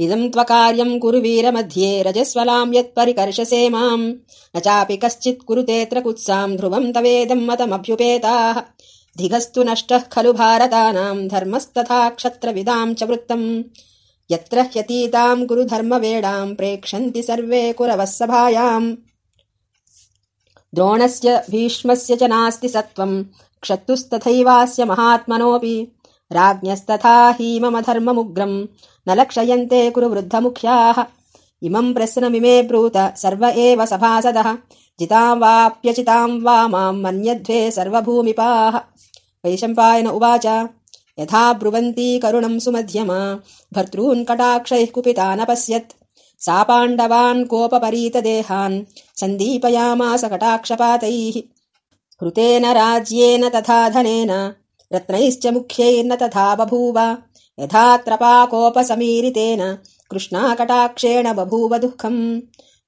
इदम् त्वकार्यम् कुरु वीरमध्ये रजस्वलाम् यत्परिकर्षसे माम्। न चापि कश्चित् कुरुतेऽत्र कुत्साम् ध्रुवम् तवेदम् मतमभ्युपेताः। धिगस्तु नष्टः खलु भारतानाम् धर्मस्तथा क्षत्रविदाम् च वृत्तम्। यत्र ह्यतीताम् कुरु धर्मवेडाम् प्रेक्षन्ति सर्वे कुरवः सभायाम्। द्रोणस्य भीष्मस्य च नास्ति सत्त्वम्। क्षत्तुस्तथैवास्य महात्मनोऽपि राज्ञस्तथा हीममधर्ममुग्रम् न लक्षयन्ते कुरु वृद्धमुख्याः। इमम् प्रश्नमिमे ब्रूत सर्व एव सभासदः। जिताम् वाप्यचिताम् वा माम् मन्यध्वे सर्वभूमिपाः। वैशम्पायन उवाच यथा ब्रुवन्ती करुणम् सुमध्यमा भर्तॄन् कटाक्षैः कुपितानपश्यत्। सा पाण्डवान् कोपपरीतदेहान् सन्दीपयामास कटाक्षपातैः। हृतेन राज्येन तथा धनेन रत्नैश्च मुख्यैर्न तथा बभूव। यथात्रपाकोपसमीरितेन कृष्णाकटाक्षेण बभूव दुःखम्।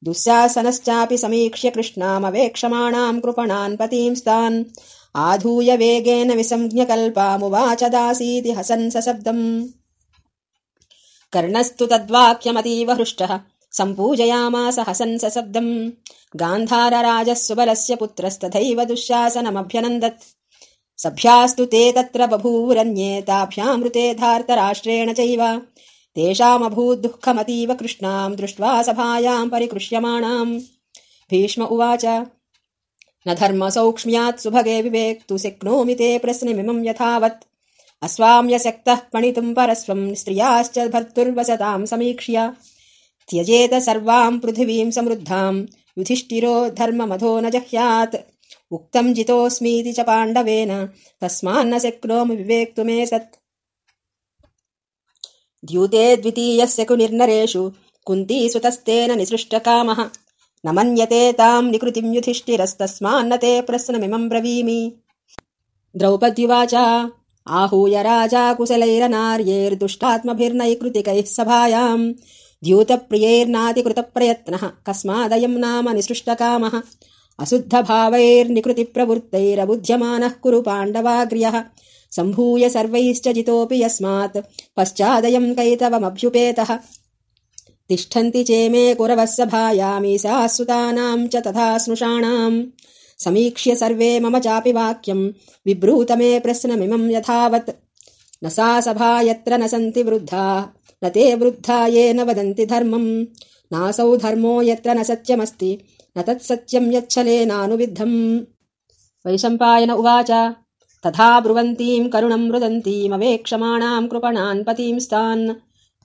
दुःशासनश्चापि समीक्ष्य कृष्णामवेक्षमाणाम् कृपणान् पतींस्तान् आधूय वेगेन विसञ्ज्ञकल्पामुवाच दासीति हसन् सशब्दम् कर्णस्तु तद्वाक्यमतीव हृष्टः। सम्पूजयामास हसन् सशब्दम् गान्धारराजः सुबलस्य पुत्रस्तथैव दुःशासनमभ्यनन्दत् सभ्यास्तु ते तत्र बभूवुरन्ये ताभ्यामृते धार्तराष्ट्रेण चैव। तेषामभूद्दुःखमतीव कृष्णाम् दृष्ट्वा सभायाम् परिकृष्यमाणाम्। भीष्म उवाच न धर्मसौक्ष्म्यात् सुभगे विवेक्तु शक्नोमि ते प्रश्नमिमम् यथावत्। अस्वाम्यशक्तः पणितुम् परस्वम् स्त्रियाश्च भर्तुर्वसताम् समीक्ष्य। त्यजेत सर्वाम् पृथिवीम् समृद्धाम्। युधिष्ठिरो धर्ममधो न जह्यात् उक्तम् जितोऽस्मीति च पाण्डवेन। तस्मान्न शक्नोमि विवेक्तुमेतत् द्यूते द्वितीयस्य कुनिर्नरेषु कुन्तीसुतस्तेन निसृष्टकामः। न मन्यते ताम् निकृतिम् युधिष्ठिरस्तस्मान्न ते प्रश्नमिमम् ब्रवीमि। द्रौपद्युवाच आहूय राजा कुशलैरनार्यैर्दुष्टात्मभिर्नैकृतिकैः सभायाम्। द्यूतप्रियैर्नातिकृतप्रयत्नः। कस्मादयम् नाम निसृष्टकामः अशुद्धभावैर्निकृतिप्रवृत्तैरबुध्यमानः कुरु पाण्डवाग्र्यः। सम्भूय सर्वैश्च जितोऽपि यस्मात्। पश्चादयम् कैतवमभ्युपेतः। तिष्ठन्ति चेमे कुरवः सभायामीशाः सुतानाम् च तथा स्नुषाणाम्। समीक्ष्य सर्वे मम चापि वाक्यम्। विब्रूतमे प्रश्नमिमम् यथावत्। न सा सभा यत्र न सन्ति वृद्धा। न ते वृद्धा ये न वदन्ति धर्मम्। नासौ धर्मो यत्र न सत्यमस्ति न तत्सत्यम् यच्छलेनानुविद्धम्। वैशम्पायन उवाच तथा ब्रुवन्तीम् करुणम् रुदन्तीमवेक्षमाणाम् कृपणान् पतींस्तान्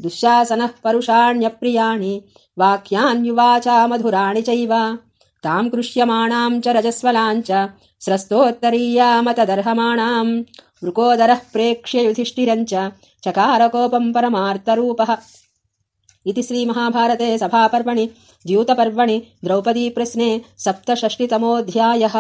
दुःशासनः परुषाण्यप्रियाणि वाक्यान्युवाचा मधुराणि चैव। ताम् कृष्यमाणाम् च रजस्वलाम् च स्रस्तोत्तरीयामतदर्हमाणाम्। वृकोदरः प्रेक्ष्य युधिष्ठिरम् च चकारकोपम् परमार्तरूपः इति श्रीमहाभारते सभापर्वणि द्यूतपर्वणि द्रौपदीप्रश्ने सप्तषष्टितमोऽध्यायः